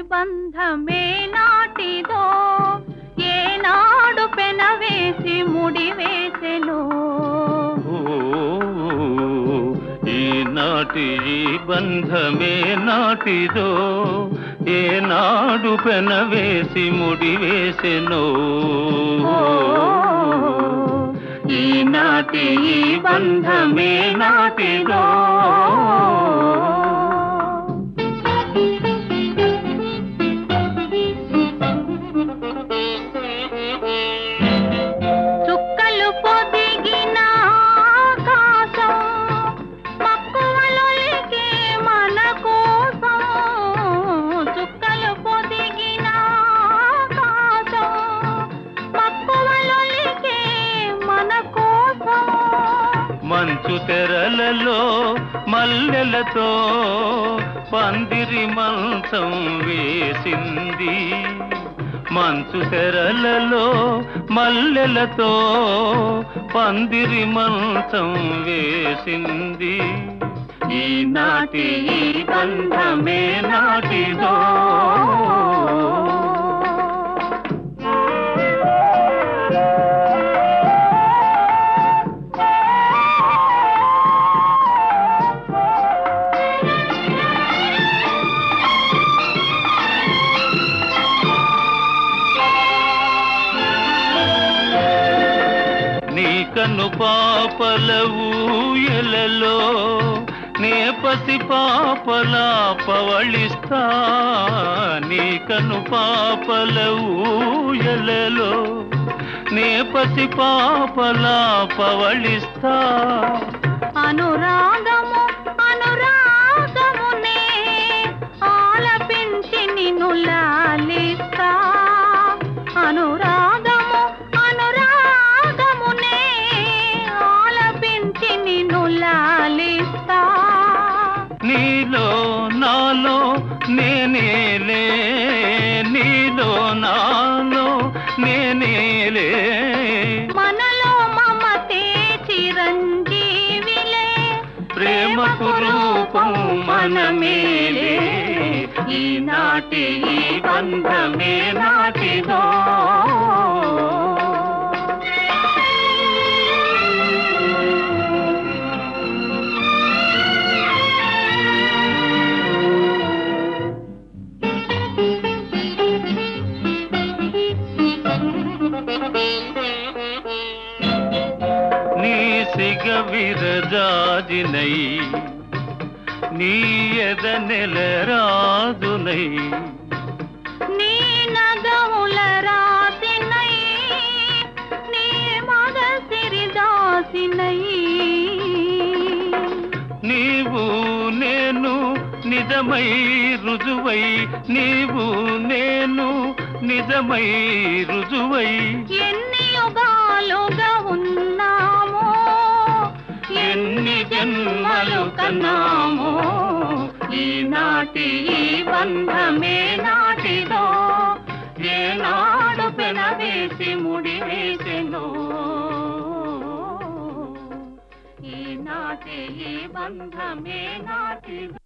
బంధమే నాటిదో ఏనాడు పెనవేసి ముడివేసెను. ఈనాటి ఈ బంధమే నాటిదో ఏనాడు పెనవేసి ముడివేసెనో. ఈనాటి ఈ బంధమే నాటిదో మంచు తెరలలో మల్లెలతో పందిరి మంచం వేసింది. మంచు తెరలలో మల్లెలతో పందిరి మంచం వేసింది. ఈనాటి ఈ బంధమే నాటిదో కను పాపలవు ఎలలో నే పసి పాపలా పవళిస్తా నీ కను పాపలవు ఎలలో నే పసి పాపలా పవళిస్తా. నేనేలే నీలో నాలో నేనేలే మనలో మమతే చిరంజీవిలే. ప్రేమకు రూపం మనమేలే ఈనాటి ఈ బంధమే నాటిదో. సిగ విరజాజినై నీ ఎద నెల రాజునై నీ నగముల రాసినై నీ మగ సిరిదాసినై నీవు నేను నిజమై రుజువై నీవు నేను నిజమై రుజువై ఎన్ని యుగాలుగా ఎన్ని జన్మలు కన్నామో. ఈనాటి ఈ బంధమే నాటిదో. ఏనాడు పెనవేసి ముడి ముడివేసెను. ఈనాటి ఈ బంధమే నాటిదో.